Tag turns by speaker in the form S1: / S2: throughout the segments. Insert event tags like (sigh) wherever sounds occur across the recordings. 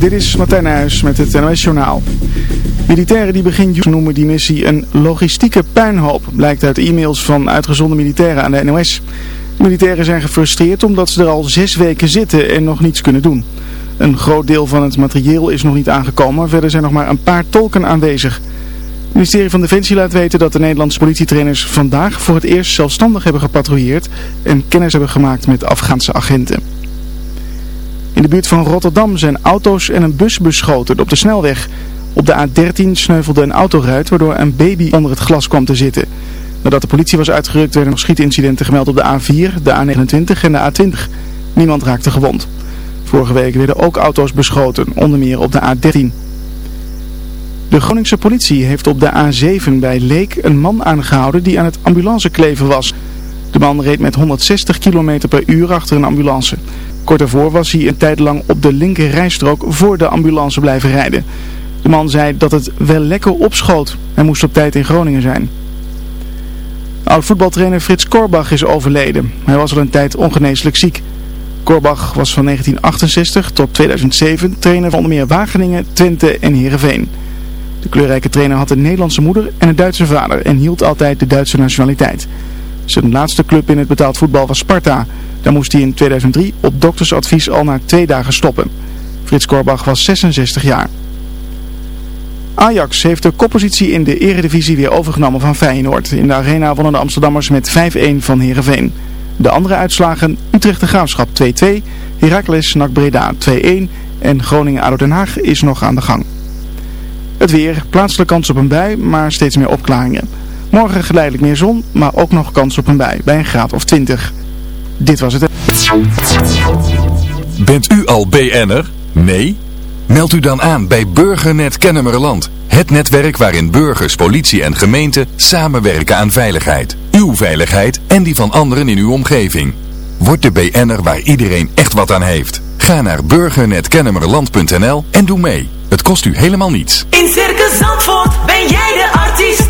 S1: Dit is Martijn Huis met het NOS Journaal. Militairen die begin juli noemen die missie een logistieke puinhoop, blijkt uit e-mails van uitgezonden militairen aan de NOS. Militairen zijn gefrustreerd omdat ze er al zes weken zitten en nog niets kunnen doen. Een groot deel van het materieel is nog niet aangekomen, verder zijn nog maar een paar tolken aanwezig. Het ministerie van Defensie laat weten dat de Nederlandse politietrainers vandaag voor het eerst zelfstandig hebben gepatrouilleerd en kennis hebben gemaakt met Afghaanse agenten. In de buurt van Rotterdam zijn auto's en een bus beschoten op de snelweg. Op de A13 sneuvelde een autoruit waardoor een baby onder het glas kwam te zitten. Nadat de politie was uitgerukt werden nog schietincidenten gemeld op de A4, de A29 en de A20. Niemand raakte gewond. Vorige week werden ook auto's beschoten, onder meer op de A13. De Groningse politie heeft op de A7 bij Leek een man aangehouden die aan het ambulancekleven was. De man reed met 160 km per uur achter een ambulance. Kort daarvoor was hij een tijd lang op de linker rijstrook voor de ambulance blijven rijden. De man zei dat het wel lekker opschoot. Hij moest op tijd in Groningen zijn. Oud-voetbaltrainer Frits Korbach is overleden. Hij was al een tijd ongeneeslijk ziek. Korbach was van 1968 tot 2007 trainer van onder meer Wageningen, Twente en Heerenveen. De kleurrijke trainer had een Nederlandse moeder en een Duitse vader en hield altijd de Duitse nationaliteit. Zijn laatste club in het betaald voetbal was Sparta. Daar moest hij in 2003 op doktersadvies al na twee dagen stoppen. Frits Korbach was 66 jaar. Ajax heeft de koppositie in de eredivisie weer overgenomen van Feyenoord. In de arena wonnen de Amsterdammers met 5-1 van Heerenveen. De andere uitslagen Utrecht de Graafschap 2-2, Heracles NAC Breda 2-1 en Groningen ADO Den Haag is nog aan de gang. Het weer, plaatselijke kans op een bui, maar steeds meer opklaringen. Morgen geleidelijk meer zon, maar ook nog kans op een bui bij een graad of 20. Dit was het.
S2: Bent u al BN'er? Nee? Meld u dan aan bij Burgernet Kennemerland. Het netwerk waarin burgers, politie en gemeente samenwerken aan veiligheid. Uw veiligheid en die van anderen in uw omgeving. Word de BN'er waar iedereen echt wat aan heeft. Ga naar burgernetkennemerland.nl en doe mee. Het kost u helemaal niets.
S3: In Circus Zandvoort ben jij de artiest.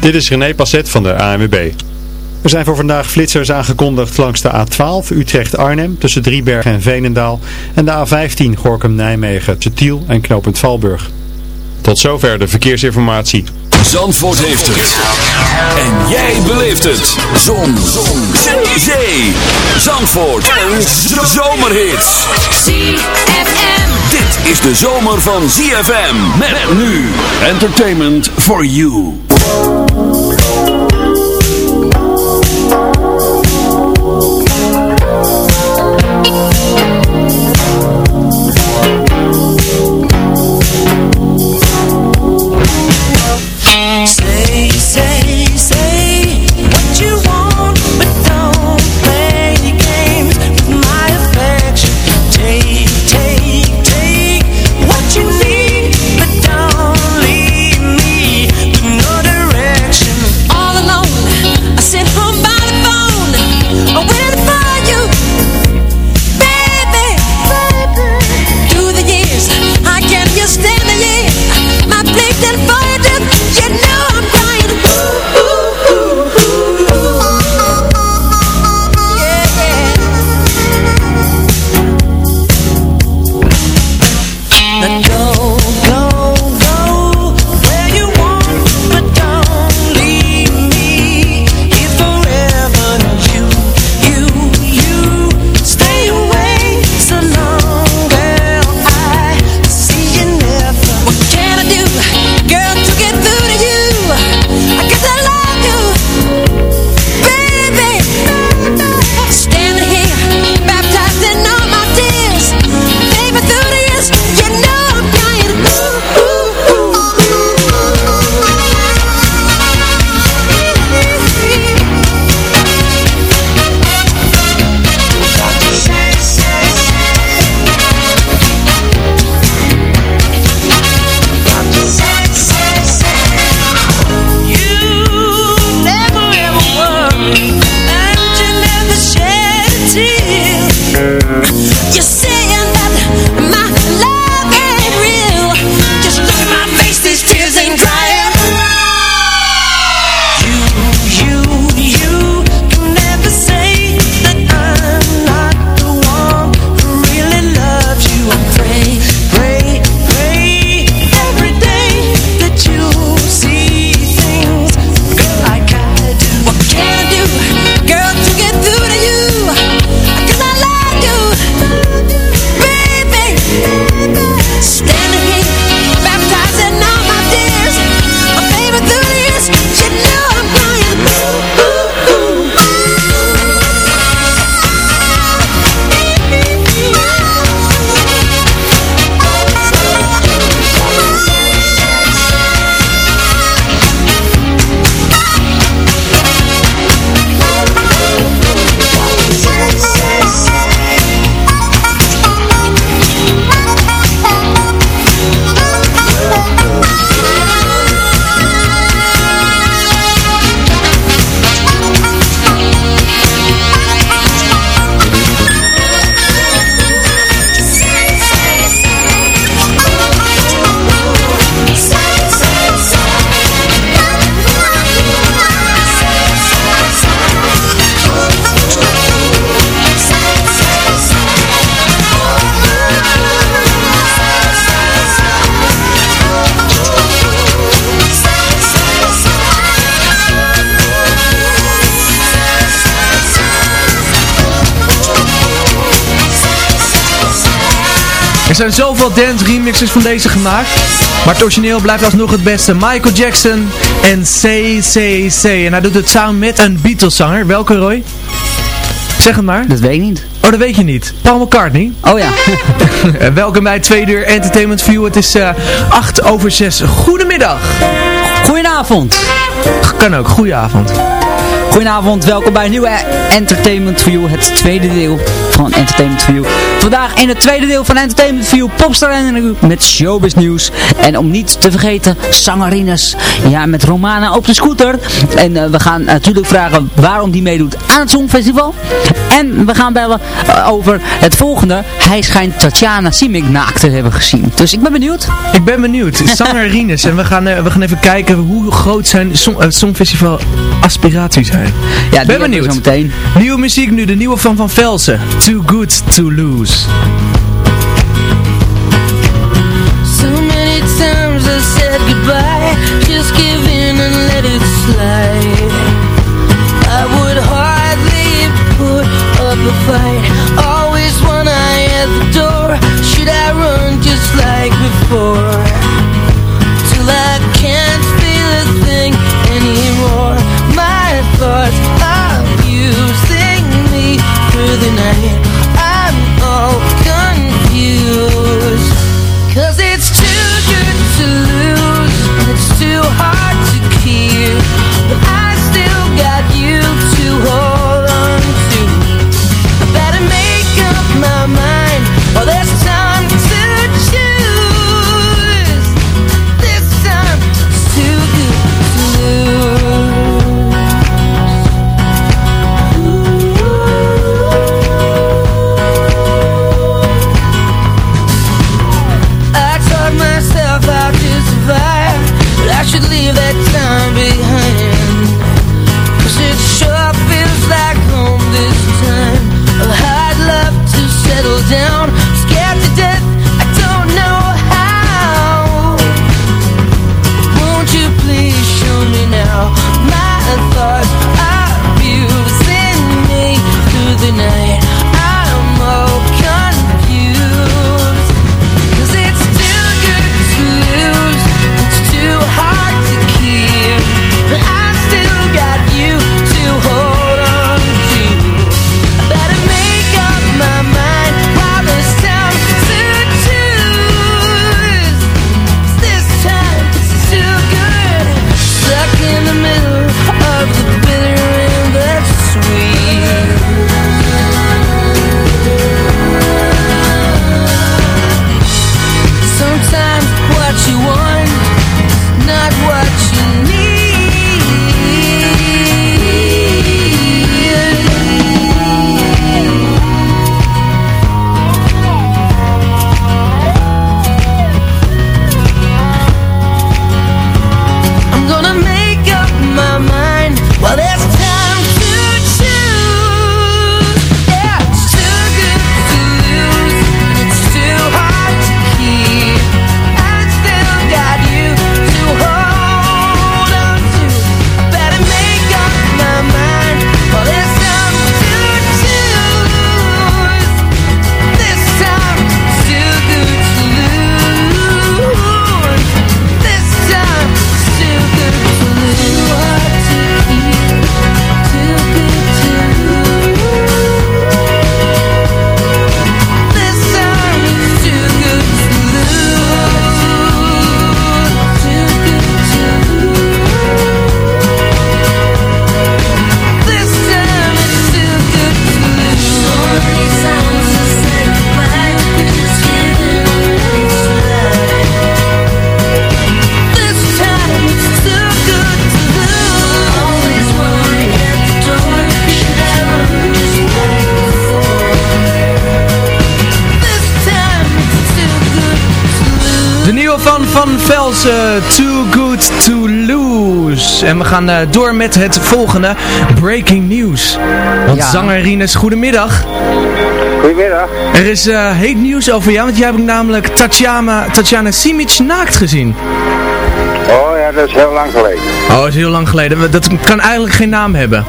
S4: Dit is René Passet van de ANWB. Er zijn voor vandaag flitsers aangekondigd langs de A12 Utrecht-Arnhem tussen Driebergen en Veenendaal en de A15 Gorkum-Nijmegen tussen Tiel en Knopend Valburg. Tot zover de verkeersinformatie.
S2: Zandvoort heeft het. En jij beleeft het. Zon. Zon. Zee. Zee. Zandvoort. Een zomerhit.
S3: ZFM.
S2: Dit is de zomer van ZFM. Met nu. Entertainment for you.
S3: You
S5: zijn zoveel dance remixes van deze gemaakt. Maar het origineel blijft alsnog het beste. Michael Jackson en CCC. En hij doet het samen met een Beatles zanger. Welke Roy? Zeg het maar.
S6: Dat weet ik niet.
S5: Oh, dat weet je niet. Paul McCartney.
S6: Oh ja. (laughs)
S5: Eh, Welkom bij Tweede Uur Entertainment View. Het is eh 8 over 6. Goedemiddag.
S6: Goedenavond.
S5: Kan ook. Goedenavond.
S6: Goedenavond, welkom bij een nieuwe Entertainment View, het tweede deel van Entertainment View. Vandaag in het tweede deel van Entertainment View, Popstar en met showbiz nieuws. En om niet te vergeten, zangerines, ja, met Romana op de scooter. En eh, we gaan natuurlijk vragen waarom die meedoet aan het Songfestival. En we gaan bellen eh, over het volgende. Hij schijnt Tatjana Simic naakt te hebben gezien. Dus ik ben benieuwd.
S5: Ik ben benieuwd. (laughs) Zanger Rinus. En we gaan, eh, we gaan even kijken hoe groot zijn song, Songfestival aspiraties zijn.
S6: Ja,
S5: ben
S6: we
S5: benieuwd.
S6: Zo meteen.
S5: Nieuwe muziek nu. De nieuwe van Van Velsen. Too Good To Lose.
S3: So many times I said goodbye Just give in and let it slide I would hardly put up a fight Always one eye at the door Should I run just like before Too Good To Lose.
S5: En we gaan eh, door met het volgende. Breaking News. Want
S6: Ja.
S5: zanger Rinus, goedemiddag.
S7: Goedemiddag.
S5: Er is eh, heet nieuws over jou. Want jij hebt namelijk Tatjana, Tatjana Simic naakt gezien.
S7: Oh ja, dat is heel lang geleden.
S5: Oh, dat is heel lang geleden. Dat kan eigenlijk geen naam hebben.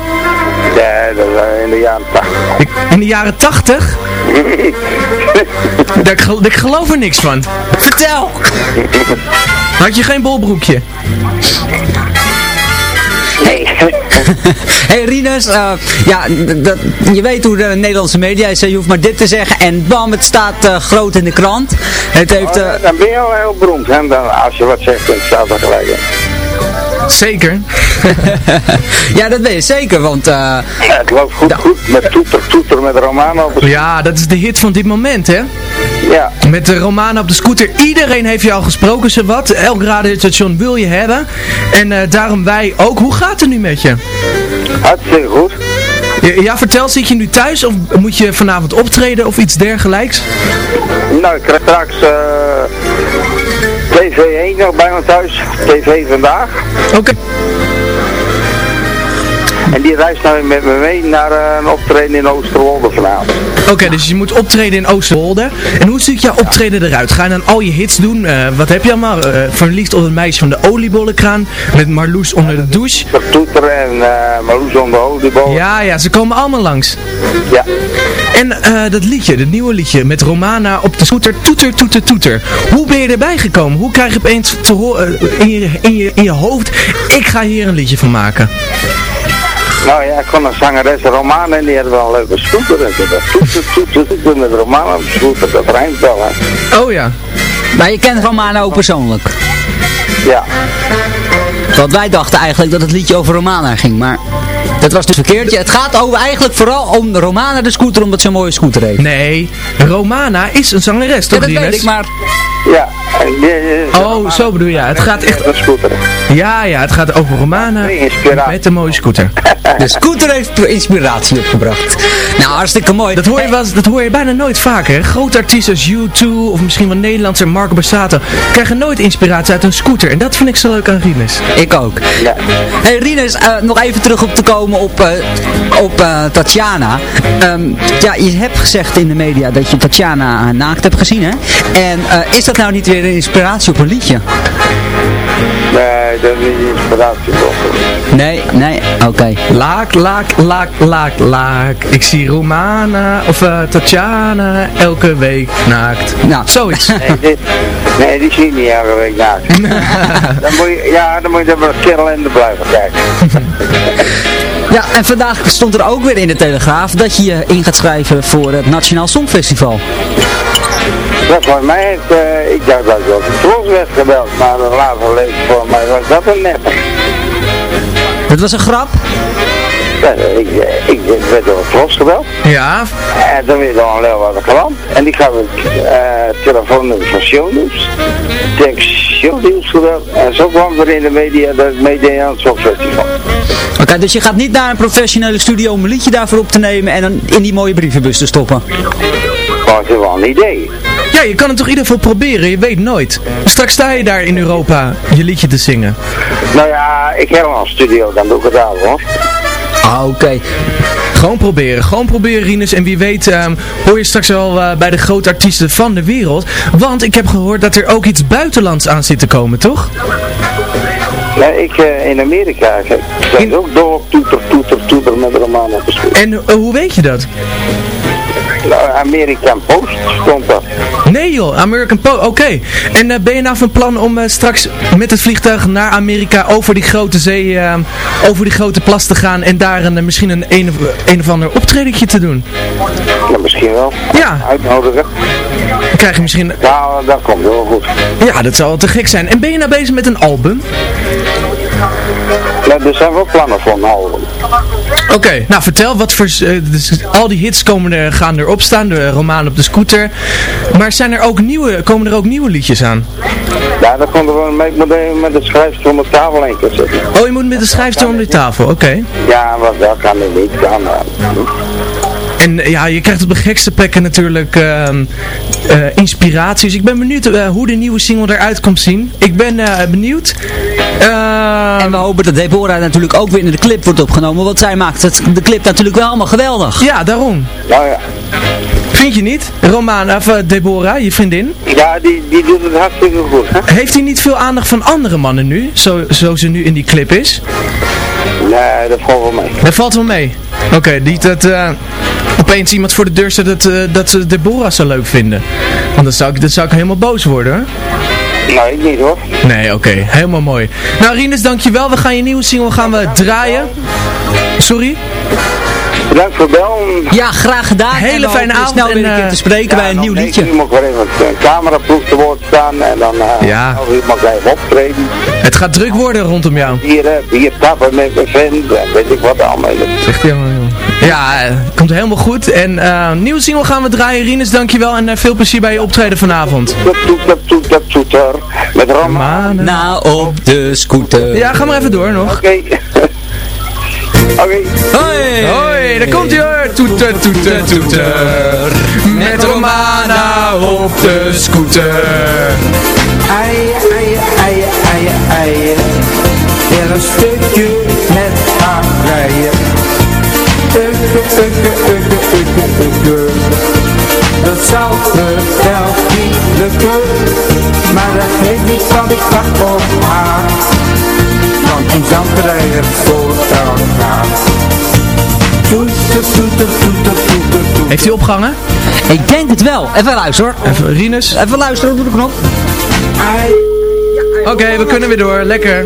S7: Ja, dat was in de jaren 80.
S5: Ik- In de jaren 80? (laughs) Daar, ik gel- ik geloof er niks van.
S6: Vertel! (laughs)
S5: Had je geen bolbroekje?
S7: Nee. (laughs)
S6: hey Rinus, eh, ja, dat- je weet hoe de Nederlandse media is. Je hoeft maar dit te zeggen en bam, het staat eh, groot in de krant. Het heeft... eh,
S7: dan ben je al heel beroemd. Hè? Dan, als je wat zegt, dan staat er gelijk in.
S5: Zeker. (laughs)
S6: ja, dat weet je zeker, want...
S7: Ja, het loopt goed, goed. Met toeter, toeter, met Romano
S5: Ja, dat is de hit van dit moment, hè?
S7: Ja.
S5: Met de Romana op de scooter. Iedereen heeft je al gesproken, zowat. Elk radiostation wil je hebben. En eh, daarom wij ook. Hoe gaat het nu met je?
S7: Hartstikke goed.
S5: Ja, ja, vertel, zit je nu thuis of moet je vanavond optreden of iets dergelijks?
S7: Nou, ik krijg straks eh TV 1 nog bij me thuis. TV vandaag.
S5: Oké.
S7: En die reist nou met me mee naar eh, een optreden in Oosterwolde vanavond.
S5: Oké, dus je moet optreden in Oosterwolde. En hoe ziet jouw optreden eruit? Ga je dan al je hits doen? Eh, wat heb je allemaal? Eh, verliefd op het meisje van de oliebollenkraan. Met Marloes onder de douche.
S7: Toeter, toeter en Marloes om de oliebol.
S5: Ja, ja, ze komen allemaal langs.
S7: Ja.
S5: En dat liedje, dat nieuwe liedje met Romana op de scooter, toeter, toeter, toeter. Hoe ben je erbij gekomen? Hoe krijg je opeens te horen in, je, in, je, in je hoofd, ik ga hier een liedje van maken?
S7: Nou ja, ik kon een zangeres Romana en die had wel een leuke scooter. En toen dacht ik, met Romana op de scooter. Dat rijmt wel, hè.
S5: Oh ja.
S6: maar je kent Romano ook persoonlijk.
S7: Ja.
S6: Want wij dachten eigenlijk dat het liedje over Romana ging, maar dat was dus verkeerd. Ja, Het gaat over, eigenlijk vooral om Romana de scooter, omdat ze een mooie scooter heeft.
S5: Nee, Romana is een zangeres,
S6: Ja,
S5: toch
S6: dat weet ik, maar
S7: Ja.
S5: Oh, zo bedoel je. Ja, het gaat echt...
S7: Een scooter.
S5: Ja, ja, het gaat over Romana met een mooie scooter. (laughs)
S6: de scooter heeft inspiratie opgebracht. Nou, hartstikke mooi.
S5: Dat hoor je, wel, dat hoor je bijna nooit vaker. Grote artiesten als U2 of misschien wel Nederlandse Marco Borsato krijgen nooit inspiratie uit een scooter. En dat vind ik zo leuk aan Rinus.
S6: Ik ook.
S7: Ja.
S6: Hey Rinus, eh, nog even terug op te komen op, eh, op eh, Tatjana. Ehm, ja, je hebt gezegd in de media dat je Tatjana naakt hebt gezien, hè? En eh, is dat nou niet weer een inspiratie op een liedje?
S7: Nee, dat is niet inspiratie toch.
S6: Nee, nee, oké.
S5: Laak, laak, laak, laak, laak. Ik zie Romana of eh, Tatjana elke week naakt.
S6: Nou.
S5: Zoiets.
S7: Nee, (laughs) dit, nee, die zie je niet elke week naakt. (laughs) dan moet je, ja, dan moet je er kerel in de blijven kijken. (laughs)
S6: Ja, en vandaag stond er ook weer in de Telegraaf dat je je in gaat schrijven voor het Nationaal Songfestival.
S7: Dat voor mij eh, ik dacht dat ik op de tros werd gebeld, maar later leek voor mij was dat een nep.
S6: Dat was een grap.
S7: Ja, ik, eh, ik werd door de tros gebeld.
S5: Ja,
S7: En dan weer door een Leeuwarden klant. En die gaf ik uh, telefoonnummer van Shownieuws. Heb ik Shownieuws gebeld. En zo kwam er in de media dat ik meedeed aan het Songfestival.
S6: Oké, dus je gaat niet naar een professionele studio om een liedje daarvoor op te nemen en dan in die mooie brievenbus te stoppen.
S7: Is wel een idee.
S5: ja, je kan het toch in ieder geval proberen. Je weet nooit. Straks sta je daar in Europa je liedje te zingen.
S7: Nou ja, ik heb al een studio, dan doe ik het daar hoor.
S6: Ah, oké.
S5: Gewoon proberen, gewoon proberen Rinus. En wie weet ehm, hoor je straks wel eh, bij de grote artiesten van de wereld. Want ik heb gehoord dat er ook iets buitenlands aan zit te komen, toch?
S7: Nee, ik eh, in Amerika, zijn
S5: In-
S7: ook door toeter, toeter, toeter met Roman op de school.
S5: En eh, hoe weet je dat?
S7: Nou, American Post stond dat.
S5: Nee joh, American Po, oké. En eh, ben je nou van plan om eh, straks met het vliegtuig naar Amerika over die grote zee, eh, over die grote plas te gaan en daar een, eh, misschien een, een, of, een of ander optredentje te doen?
S7: Nou, misschien wel.
S5: Ja,
S7: Uitnodigen.
S5: dan krijg je misschien...
S7: Nou, dat komt wel goed.
S5: Ja, dat zou wel te gek zijn. En ben je nou bezig met een album?
S7: Nou, er zijn wel plannen voor een album.
S5: Oké, nou vertel, wat voor, eh, dus al die hits komen er, gaan erop staan, de roman op de scooter. Maar zijn er ook nieuwe, komen er ook nieuwe liedjes aan?
S7: Ja, dan komt er wel mee. Met de schrijfster om de tafel heen kunnen zitten.
S5: Oh, je moet met de schrijfster om de tafel, oké.
S7: Ja, wat dat kan ik niet. Eh,
S5: En eh, ja, je krijgt op de gekste plekken natuurlijk ehm, eh, inspiraties. Ik ben benieuwd hoe de nieuwe single eruit komt zien. Ik ben benieuwd. Ehm,
S6: En we hopen dat Deborah natuurlijk ook weer in de clip wordt opgenomen, want zij maakt het, de clip natuurlijk wel allemaal geweldig.
S5: ja, daarom.
S7: nou ja.
S5: Vind je niet? Romana, of eh, Deborah, je vriendin.
S7: Ja, die, die doet het hartstikke goed. Hè?
S5: Heeft hij niet veel aandacht van andere mannen nu? Zo, zo ze nu in die clip is?
S7: Nee, dat valt wel mee.
S5: Dat valt wel mee. Oké, niet dat eh, opeens iemand voor de deur staat dat, eh, dat ze Deborah zo leuk vinden. Want dan zou ik, dan zou ik helemaal boos worden hoor.
S7: Nee, ik niet hoor.
S5: Nee, oké. Helemaal mooi. Nou Rinus, dankjewel. We gaan je nieuwe single gaan we draaien. Sorry?
S7: Bedankt voor bellen.
S6: Ja, graag gedaan.
S5: Hele
S6: En
S5: fijne avond
S6: snel weer een keer
S5: eh,
S6: te spreken bij een nieuw liedje.
S7: Ik moet weer even een cameraploeg te woord staan en dan uh,
S5: Ja.
S7: mag ik even optreden.
S5: Het gaat druk worden rondom jou.
S7: Hier, uh, hier tappen met mijn vent en weet ik wat allemaal.
S5: Zegt hij helemaal. Ja, komt helemaal goed. En eh nieuwe single gaan we draaien. Rinus, dankjewel. En eh, veel plezier bij je optreden vanavond.
S7: Dat. Met Roman.
S5: Manen.
S6: Nou, op de scooter.
S5: Ja, ga maar even door nog.
S7: Oké. (laughs) Oké.
S6: Hoi!
S5: Hoi, daar komt hij hoor. Toeter, toeter, toeter. Met Romana op de scooter.
S8: Eien, eien, eien, eien, eien. Weer een stukje met haar rijden. Dat me wel niet lukken. Maar dat geeft niet, want ik wacht op haar. Want een zandrijder voor elkaar. Toeter, toeter, toeter, toeter, toeter.
S5: Heeft hij opgehangen?
S6: Ik denk het wel. Even luisteren hoor.
S5: Even Rinus.
S6: Even luisteren door de knop.
S5: Oké, we kunnen weer door. Lekker.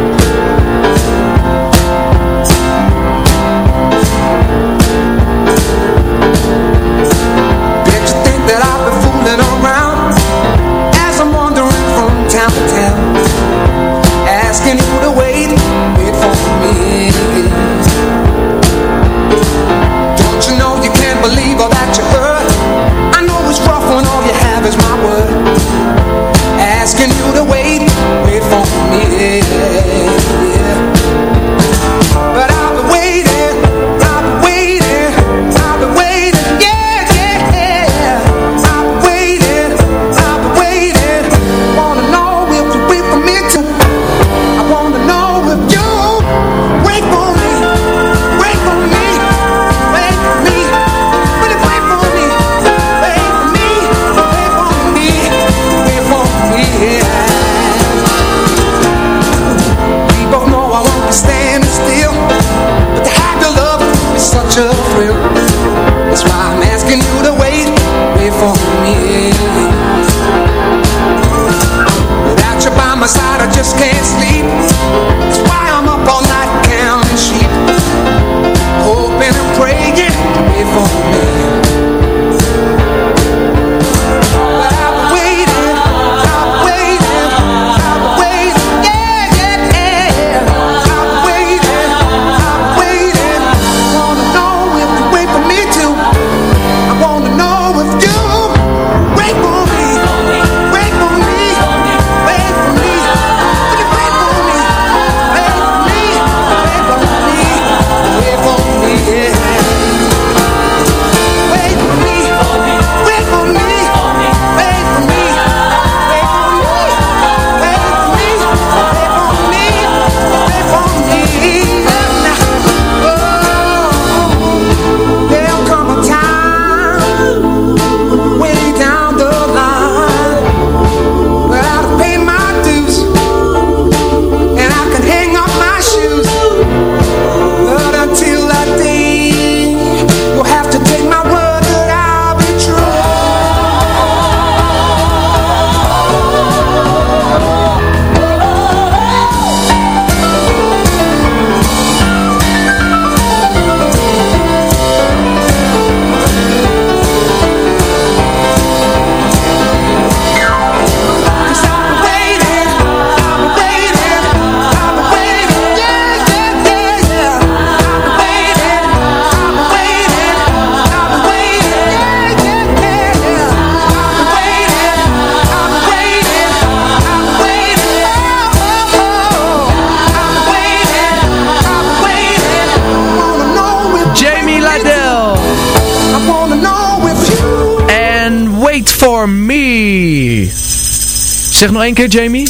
S5: Zeg nog één keer, Jamie.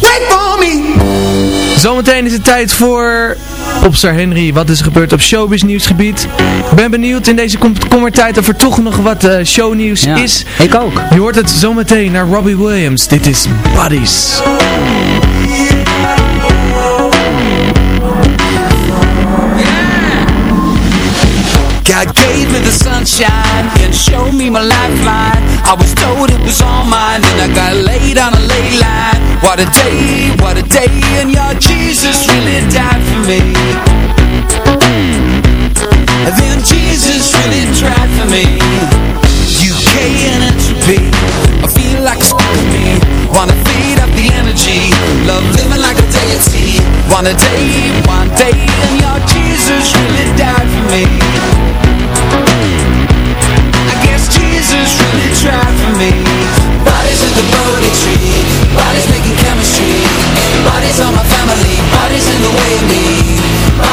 S9: Wait for me.
S5: Zometeen is het tijd voor Popstar Henry. Wat is er gebeurd op showbiz nieuwsgebied? Ik ben benieuwd in deze kommertijd of er toch nog wat uh, shownieuws is.
S6: Ik ook.
S5: Je hoort het zometeen naar Robbie Williams. Dit is Buddies.
S10: God gave me the sunshine and show me my lifeline. I was told it was all mine, and I got laid on What a day, what a day, and your Jesus really died for me. And then Jesus really tried for me. UK and entropy, I feel like me. Wanna feed up the energy, love living like a deity. One a day, one day,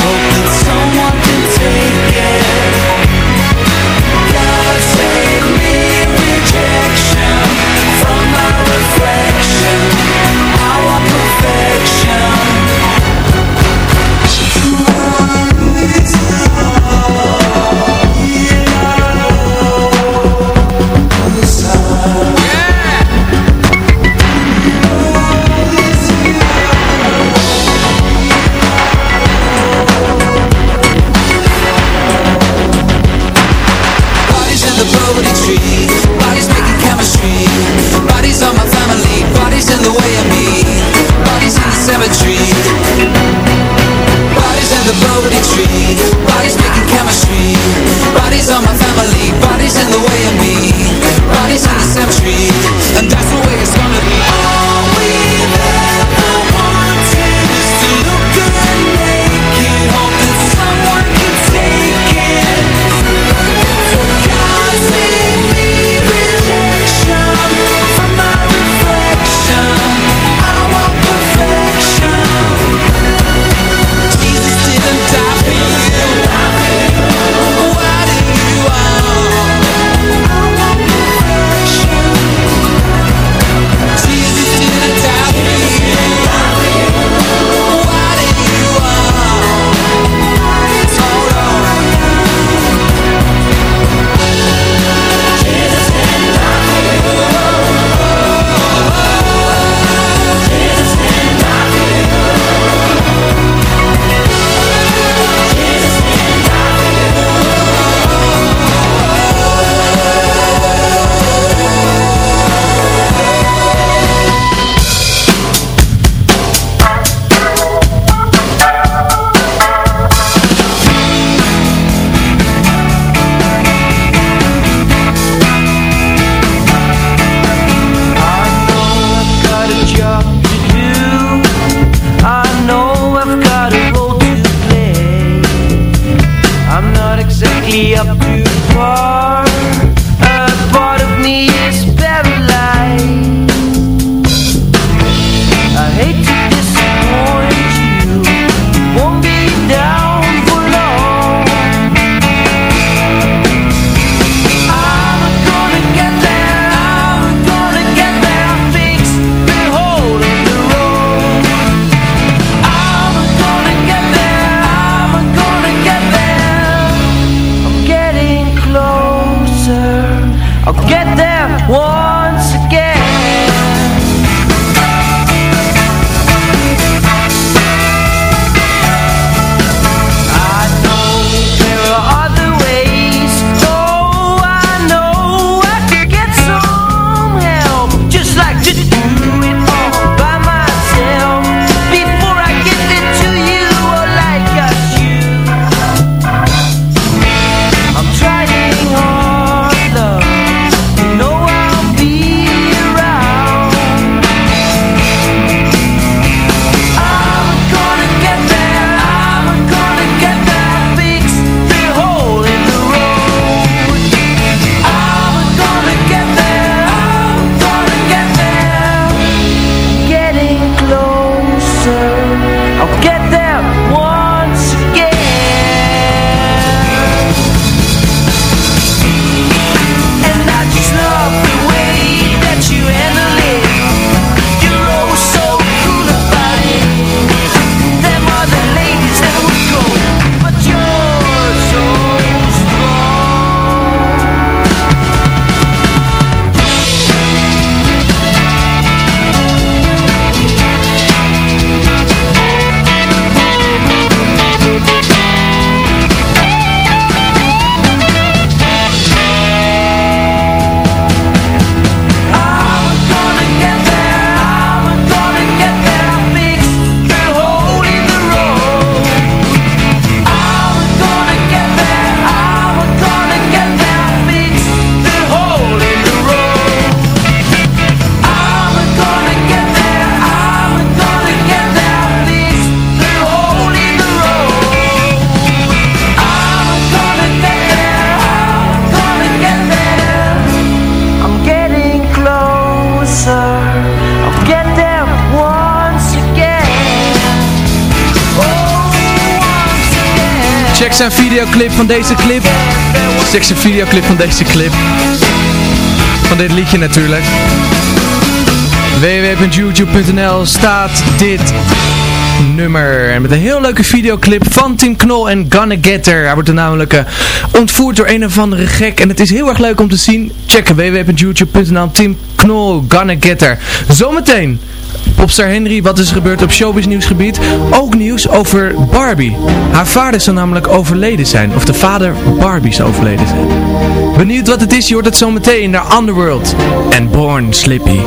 S10: Hope that someone can take it
S3: En videoclip van deze clip. Checks en videoclip van deze clip. Van dit liedje natuurlijk. www.youtube.nl staat dit nummer. En met een heel leuke videoclip van Tim Knol en Gonna Getter. Hij wordt er namelijk uh, ontvoerd door een of andere gek. En het is heel erg leuk om te zien. Checken www.youtube.nl Tim Knol, Gonna Getter. Zometeen Popstar Henry, wat is er gebeurd op showbiz nieuwsgebied? Ook nieuws over Barbie. Haar vader zou namelijk overleden zijn. Of de vader Barbie zou overleden zijn. Benieuwd wat het is? Je hoort het zo meteen naar Underworld. En Born Slippy.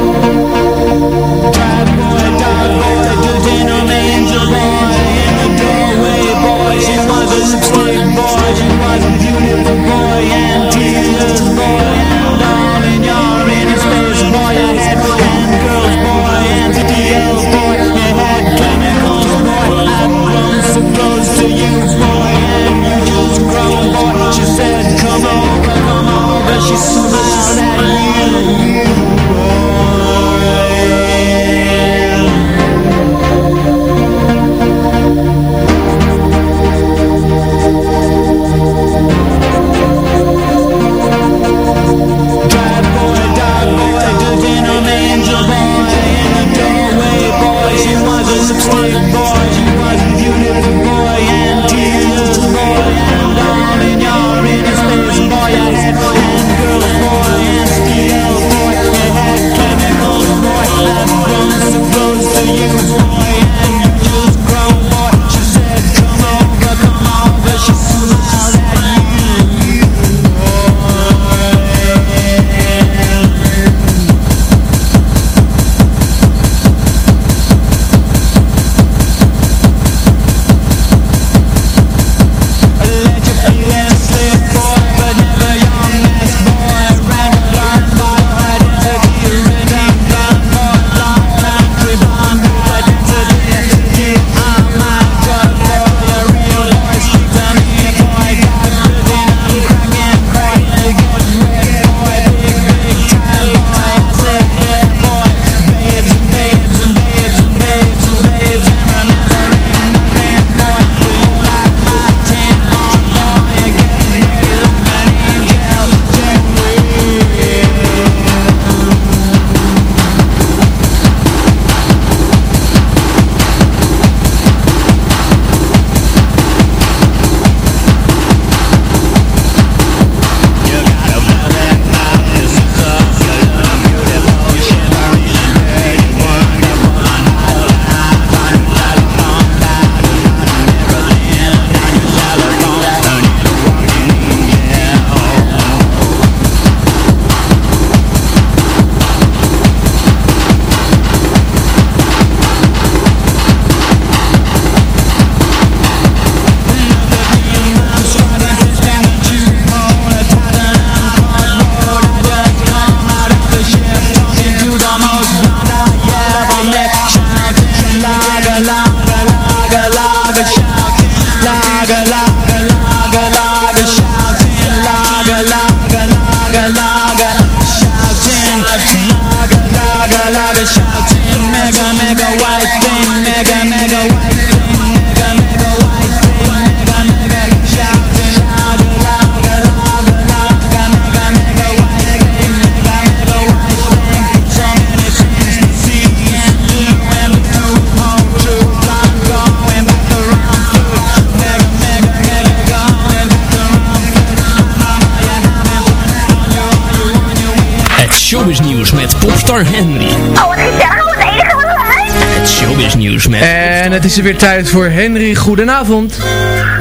S5: Het
S3: is er weer tijd voor Henry. Goedenavond.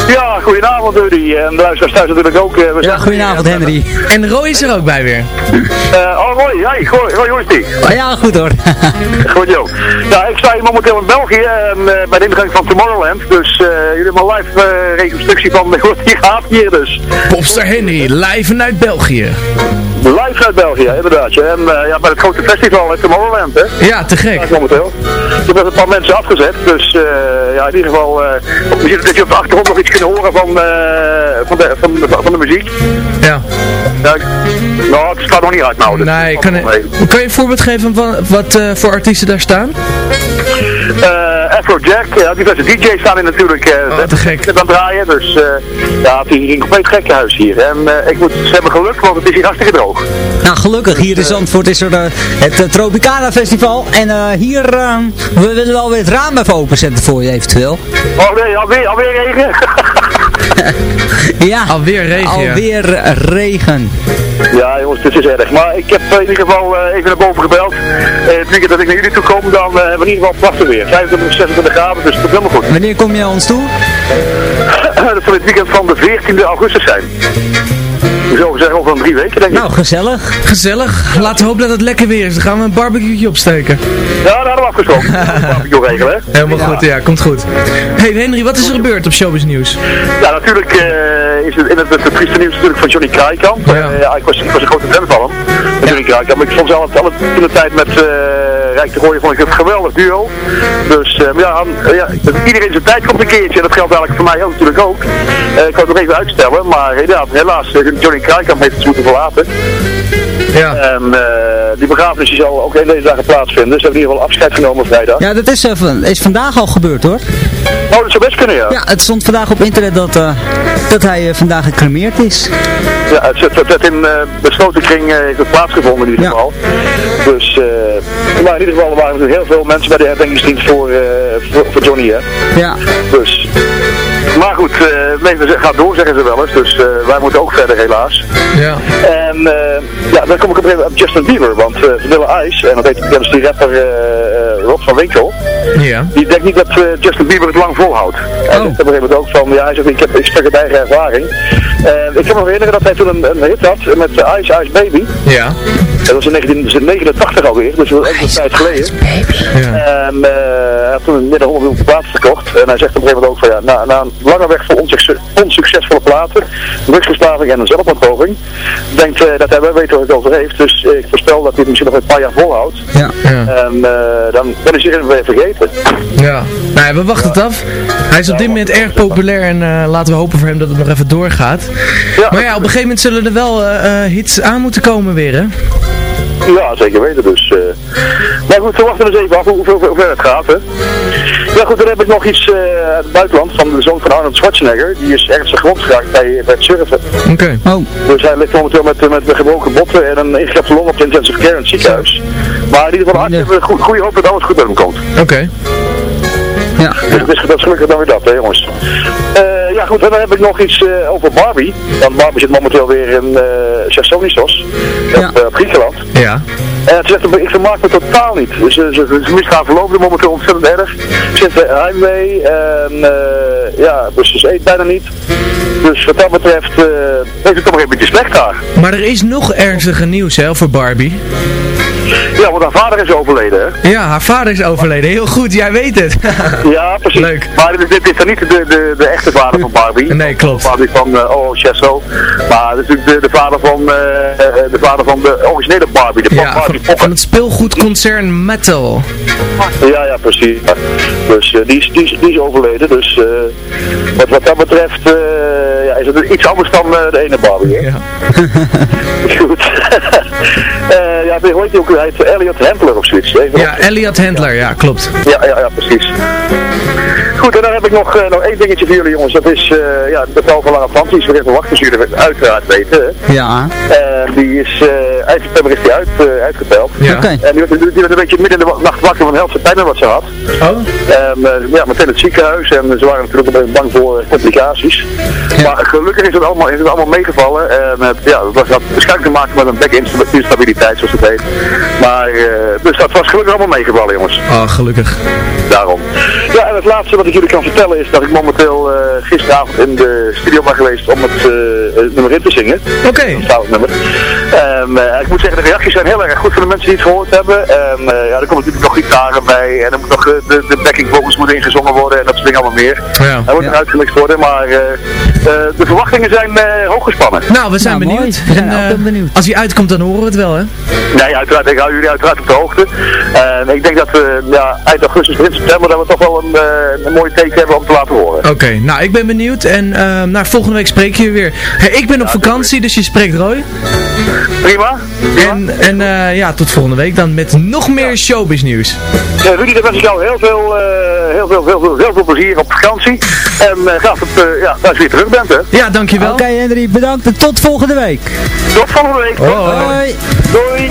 S11: Ja, goedenavond Rudy. En de luisteraars thuis natuurlijk ook. eh, we
S6: Ja,
S11: zijn-
S6: goedenavond Henry.
S3: En Roy is er ook bij weer.
S11: Eh, oh Roy, hey, Roy, Roy, hoe is die?
S6: Oh, ja, goed hoor. (laughs)
S11: Goed joh. Ja, ik sta hier momenteel in België en, eh, bij de ingang van Tomorrowland. Dus eh, jullie hebben een live reconstructie van wat (laughs) hier gaat hier dus.
S3: Popstar Henry, live vanuit België.
S11: Live uit België, inderdaad. ja. En eh, ja, bij het grote festival in Tomorrowland, hè.
S3: Ja, te gek.
S11: Ja, momenteel. Er hebben een paar mensen afgezet, dus eh, ja, in ieder geval, zitten dat je op de achtergrond nog iets kunnen horen van, van, de, van, de, van de muziek.
S3: Ja.
S11: Nou, het staat nog niet uit nou. dus
S3: Nee, kan, kan je een voorbeeld geven van wat voor artiesten daar staan?
S11: Eh, Afrojack, ja, diverse DJ's staan in natuurlijk uh,
S5: te gek.
S11: het draaien. Dus uh, ja, het is een compleet gekkenhuis hier. En ik moet, ze hebben geluk, want het is hier hartstikke droog.
S6: Nou, gelukkig. Hier in Zandvoort is er het Tropicana Festival. En hier, we willen wel weer het raam even openzetten voor je eventueel.
S11: Oh nee, alweer, alweer regen? (laughs) (laughs)
S6: ja.
S5: Alweer regen,
S6: Alweer regen.
S11: Ja jongens, het is erg. Maar ik heb in ieder geval even naar boven gebeld. het weekend dat ik naar jullie toe kom, dan hebben we in ieder geval prachtig weer. 25, 26 graden, dus het is helemaal goed.
S6: Wanneer kom je ons toe? (clears throat)
S11: dat zal het weekend van de 14e augustus zijn. Ik zou zeggen over drie weken denk ik.
S6: Nou, gezellig.
S5: Gezellig. Laten we hopen dat het lekker weer is. Dan gaan we een barbecue opsteken.
S11: Ja, daar hadden we afgesproken. (laughs) barbecue regelen, hè?
S5: Helemaal goed, ja. Komt goed. Hey Henry, wat is er gebeurd op Showbiz News?
S11: Ja, natuurlijk uh, is het in het, het, het trieste nieuws natuurlijk van Johnny Kraaikamp. Ja. Uh, ja, ik, was, ik was een grote fan van hem. Ja. Johnny Kraaikamp. Maar ik vond zelf altijd in de tijd met... Uh, Rijk te gooien vond ik een geweldig duo. Dus uh, ja, ja, iedereen zijn tijd komt een keertje. En dat geldt eigenlijk voor mij ook natuurlijk ook. Uh, ik kan het nog even uitstellen. Maar inderdaad, helaas, Johnny Kraaikamp heeft het moeten verlaten.
S5: Ja.
S11: En uh, die begrafenis die zal ook in deze dagen plaatsvinden. Ze hebben in ieder geval afscheid genomen vrijdag.
S6: Ja, dat is, is vandaag al gebeurd hoor.
S11: Oh, dat zou best kunnen, ja.
S6: Ja, het stond vandaag op internet dat, dat hij vandaag gecremeerd is.
S11: Ja, het, het, het in besloten kring heeft het plaatsgevonden in ieder geval. Ja. Dus, maar in ieder geval waren er heel veel mensen bij de herdenkingsdienst voor, uh, voor, voor, Johnny, hè.
S6: Ja.
S11: Dus, maar goed, uh, het leven gaat door, zeggen ze wel eens. Dus uh, wij moeten ook verder, helaas.
S5: Ja.
S11: En ja, dan kom ik op een op Justin Bieber, want Vanilla Ice, en dat heet dat is die rapper Rob van Winkel.
S5: Ja.
S11: Die denkt niet dat Justin Bieber het lang volhoudt. En
S5: oh.
S11: ik heb op een gegeven moment ook van, ja, hij zegt, ik, heb, ik spreek uit eigen ervaring. En ik kan me herinneren dat hij toen een, een hit had met Ice Ice Baby.
S5: Ja.
S11: Dat was in 1989 alweer, dus dat was ook een tijd geleden.
S5: Ja.
S11: En uh, hij had toen een midden 100 miljoen platen verkocht. En hij zegt op een gegeven moment ook van ja, na, na een lange weg voor onsuccesvolle platen, drugsverslaving en een zelfmoordpoging, denkt uh, dat hij wel weet waar het over heeft. Dus uh, ik voorspel dat hij het misschien nog een paar jaar volhoudt.
S6: Ja.
S5: ja.
S11: En dan, dan is hij weer vergeten.
S5: Ja, nou ja, we wachten het af. Hij is op dit moment erg populair en laten we hopen voor hem dat het nog even doorgaat.
S11: Ja.
S5: Maar ja, op een gegeven moment zullen er wel hits aan moeten komen weer hè?
S11: Ja, zeker weten dus. Uh... Maar goed, we wachten eens even af hoe, hoe, hoe ver het gaat. Hè. Ja goed, dan heb ik nog iets uh, uit het buitenland van de zoon van Arnold Schwarzenegger. Die is ernstig gewond geraakt bij, bij het surfen.
S5: Oké.
S6: Okay. Oh.
S11: Dus hij ligt momenteel met, met, met gebroken botten en een ingekapte long op de intensive care in het ziekenhuis. Maar in ieder geval, een goede hoop dat alles goed met hem komt.
S5: Oké. Okay.
S6: Ja.
S11: Dus, dus dat is gelukkig dan weer dat, hè jongens. Uh, ja goed, en dan heb ik nog iets uh, over Barbie. Want Barbie zit momenteel weer in uh, Chersonissos,
S6: ja.
S11: op, op Griekenland.
S5: Ja.
S11: En ze zegt, ik vermaak me totaal niet. Dus ze, ze, ze mist haar verloofde momenteel ontzettend erg. Ze zit heimwee en ja, dus ze eet bijna niet. Dus wat dat betreft uh, heeft het toch nog een beetje slecht daar.
S5: Maar er is nog ernstiger nieuws hè, voor Barbie.
S11: Ja, want haar vader is overleden, hè?
S5: Ja, haar vader is overleden. Heel goed, jij weet het. (laughs)
S11: ja, precies.
S5: Leuk.
S11: Maar dit, is dan niet de, de, de echte vader van Barbie.
S5: Nee, klopt.
S11: De vader van uh, Oh Chesso. Maar dit is natuurlijk de, de vader van, uh, de vader van de originele Barbie. De
S5: ja,
S11: Barbie
S5: van, van het speelgoedconcern Metal.
S11: Ja, ja, precies. Dus uh, die, is, die, is, die is overleden. Dus wat, wat dat betreft ja, is het iets anders dan de ene Barbie. Hè?
S5: Ja. (laughs)
S11: Goed. (laughs) ja, hoe heet hij ook? Hij heet Elliot Handler of zoiets. Even
S5: ja, Elliot Handler, ja, klopt.
S11: Ja, ja, ja, precies. Goed, en dan heb ik nog, uh, nog één dingetje voor jullie jongens. Dat is uh, ja, de betal van Lange Frans. Die is weer even wachten, zoals jullie uiteraard weten.
S6: Ja.
S11: En die is, uh, eind september is die uit, uitgeteld.
S5: Ja.
S6: Okay.
S11: En die werd, die werd een beetje midden in de nacht wakker van helse pijn wat ze had.
S5: Oh.
S11: En ja, meteen het ziekenhuis. En ze waren natuurlijk een bang voor complicaties. Ja. Maar gelukkig is het allemaal, is het allemaal meegevallen. En ja, dat had waarschijnlijk te maken met een bekinstabiliteit, zoals het heet. Maar, dus dat was gelukkig allemaal meegevallen jongens.
S5: Oh, gelukkig.
S11: Daarom. Ja, en het laatste wat ik jullie kan vertellen is dat ik momenteel uh, gisteravond in de studio ben geweest om het, uh, het nummer in te zingen.
S5: Oké. Okay.
S11: Het nummer. Um, uh, ik moet zeggen, de reacties zijn heel erg goed voor de mensen die het gehoord hebben. En ja, er komen natuurlijk nog gitaren bij en er moet nog de, de backing vocals moeten ingezongen worden en dat soort dingen allemaal meer.
S5: Ja.
S11: Hij moet
S6: ja.
S11: er uitgemixt worden, maar de verwachtingen zijn hoog gespannen.
S5: Nou, we zijn
S6: nou,
S5: benieuwd. En,
S6: ook benieuwd.
S5: Als hij uitkomt, dan horen we het wel, hè?
S11: Nee, uiteraard. Ik hou jullie uiteraard op de hoogte. En ik denk dat we ja, eind augustus, begin september, dat we toch wel een, een mooie teken hebben om te laten horen.
S5: Oké, okay, nou ik ben benieuwd en uh, nou, volgende week spreek je weer. Hey, ik ben op
S11: ja,
S5: vakantie, dus je spreekt Roy.
S11: Prima.
S5: En, eh, ja, tot volgende week dan met nog meer showbiz nieuws.
S11: Ja, Rudy, dan wens ik jou heel veel, eh, heel, veel, heel, veel, heel veel plezier op vakantie. En uh, graag op, ja, als je weer terug bent. Hè.
S5: Ja, dankjewel.
S6: Oké okay, Henry, bedankt en tot volgende week.
S11: Tot volgende week.
S6: Hoi.
S12: Hoi. Doei.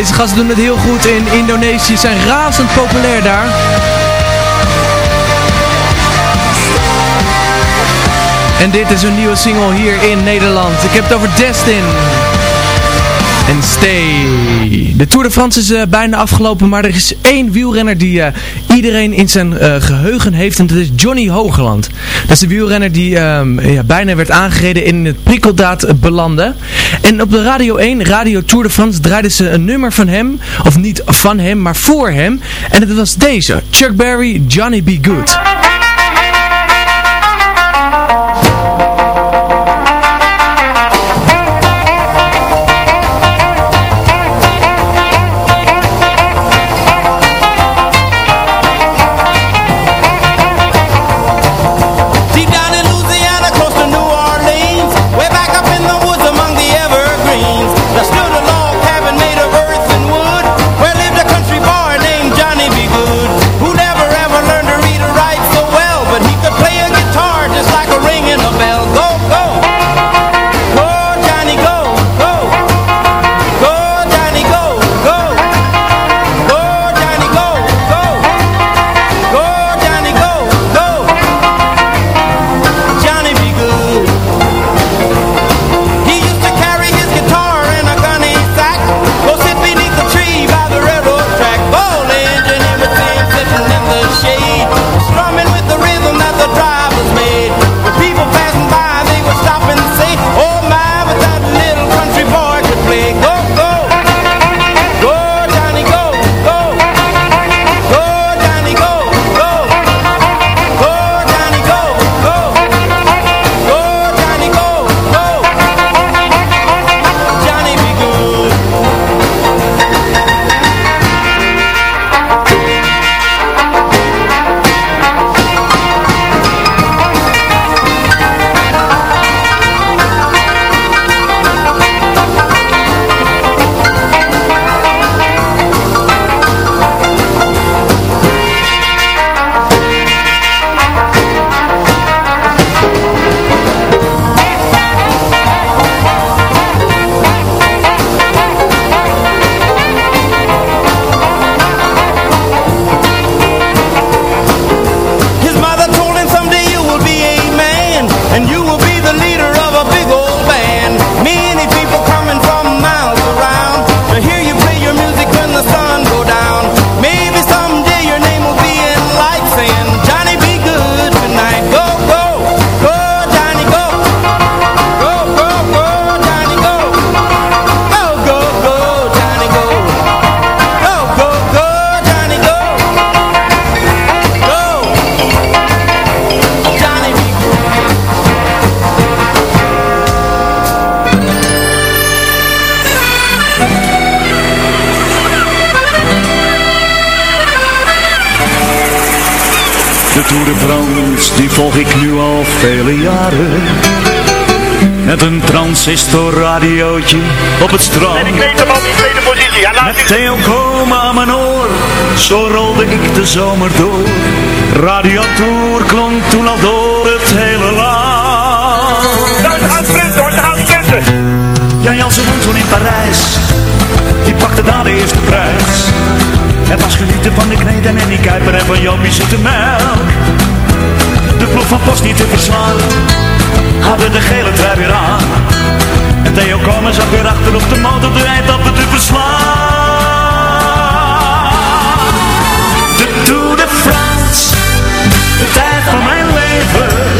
S13: Deze gasten doen het heel goed in Indonesië, zijn razend populair daar. En dit is een nieuwe single hier in Nederland. Ik heb het over Destin. En Stay. De Tour de France is eh, bijna afgelopen, maar er is één wielrenner die eh, iedereen in zijn eh, geheugen heeft. En dat is Johnny Hogeland. Dat is de wielrenner die ehm, ja, bijna werd aangereden in het prikkeldaad belandde. En op de Radio 1, Radio Tour de France, draaiden ze een nummer van hem. Of niet van hem, maar voor hem. En dat was deze. Chuck Berry, Johnny Be Good.
S14: Op het strand.
S15: En ik weet hem op die tweede positie. Ja,
S14: Met Theo Komen aan mijn oor, zo rolde ik de zomer door. Radio Tour klonk toen al door het hele land.
S15: Ze gaan sprinten hoor, sprinten.
S14: Jan Jansen woont toen in Parijs, die pakte daar de eerste prijs. Het was genieten van de kneden en die kuiper en van Jopie zoete melk. De ploeg van Post niet te verslaan, hadden de gele trui weer aan. Theo Komen zat weer achter op de motor de eindappen te verslaan. De Tour de France, de tijd van mijn leven.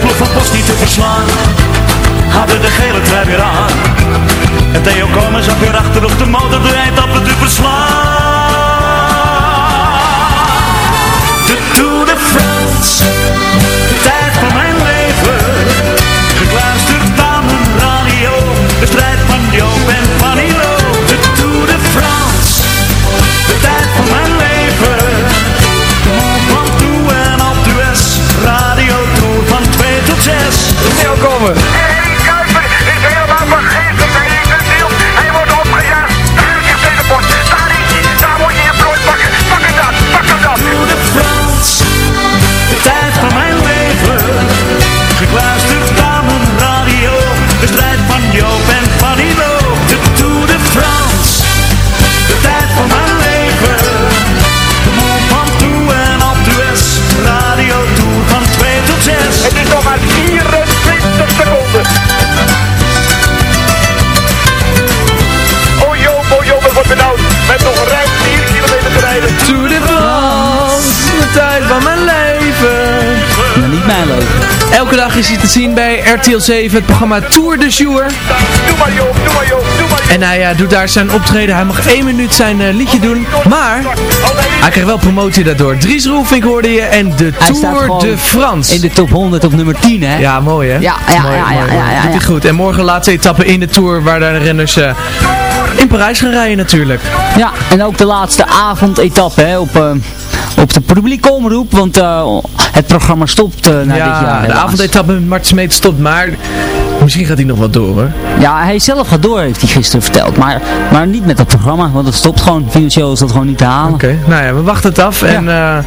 S14: Ploeg van Post niet te verslaan, hadden de gele trui weer aan. En Theo Komen zat weer achter op de motor de eindappen te verslaan. De Tour de France, de tijd van mijn leven. Gekluisterd aan mijn radio, de strijd
S5: Welkom.
S16: Is hij te
S5: zien bij RTL 7, het programma Tour de Jour.
S16: Doe maar joh, doe maar joh, doe maar
S5: En hij eh, doet daar zijn optreden. Hij mag één minuut zijn eh, liedje doen. Maar hij krijgt wel promotie daardoor. Dries Roelvink hoorde je en de
S6: Hij
S5: Tour de France.
S6: In de top 100 op nummer 10, hè?
S5: Ja, mooi hè?
S6: Ja, ja,
S5: Mooi,
S6: ja,
S5: mooi,
S6: ja,
S5: mooi.
S6: ja, ja,
S5: Doet hij goed. En morgen laatste etappe in de Tour waar de renners eh, in Parijs gaan rijden natuurlijk.
S6: Ja, en ook de laatste avondetappe hè, op, op de publieke omroep, want eh, het programma stopt eh, na dit jaar.
S5: ja, de avondetappe met Mart Smeet stopt, maar misschien gaat hij nog wat door hoor.
S6: Ja, hij zelf gaat door, heeft hij gisteren verteld, maar, maar niet met het programma, want het stopt gewoon. Financieel is dat gewoon niet te halen.
S5: Oké, nou ja, we wachten het af. En eh,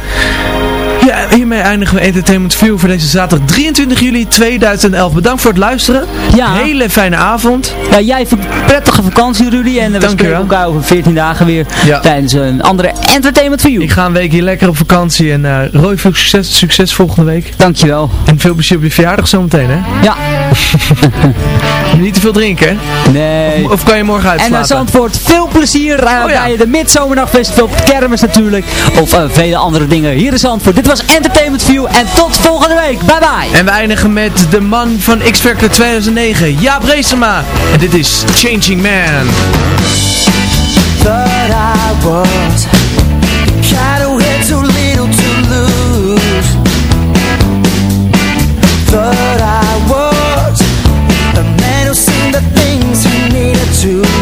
S5: ja, hiermee eindigen we Entertainment View voor deze zaterdag 23 juli 2011. Bedankt voor het luisteren.
S6: Ja.
S5: Hele fijne avond.
S6: Ja, jij een prettige vakantie, Rudy, en we
S5: Dankjewel.
S6: spreken elkaar over 14 dagen weer
S5: Ja.
S6: tijdens een andere Entertainment View.
S5: Ik ga een week hier lekker op vakantie. En eh Roy, veel succes, succes volgende week.
S6: Dankjewel.
S5: En veel plezier op je verjaardag zometeen, hè?
S6: Ja. (laughs)
S5: Niet te veel drinken, hè?
S6: Nee.
S5: Of, of kan je morgen
S6: En
S5: uitslapen?
S6: naar Zandvoort, veel plezier eh,
S5: Oh ja.
S6: bij de Midzomernachtfestival, kermis natuurlijk, of eh, vele andere dingen. Hier is Zandvoort, dit was Entertainment View en tot volgende week. Bye bye.
S5: En we eindigen met de man van X Factor 2009, Jaap Reesema. En dit is Changing Man.
S3: Thought I was kind of had too little to lose. Thought I was a man who seen the things he needed to.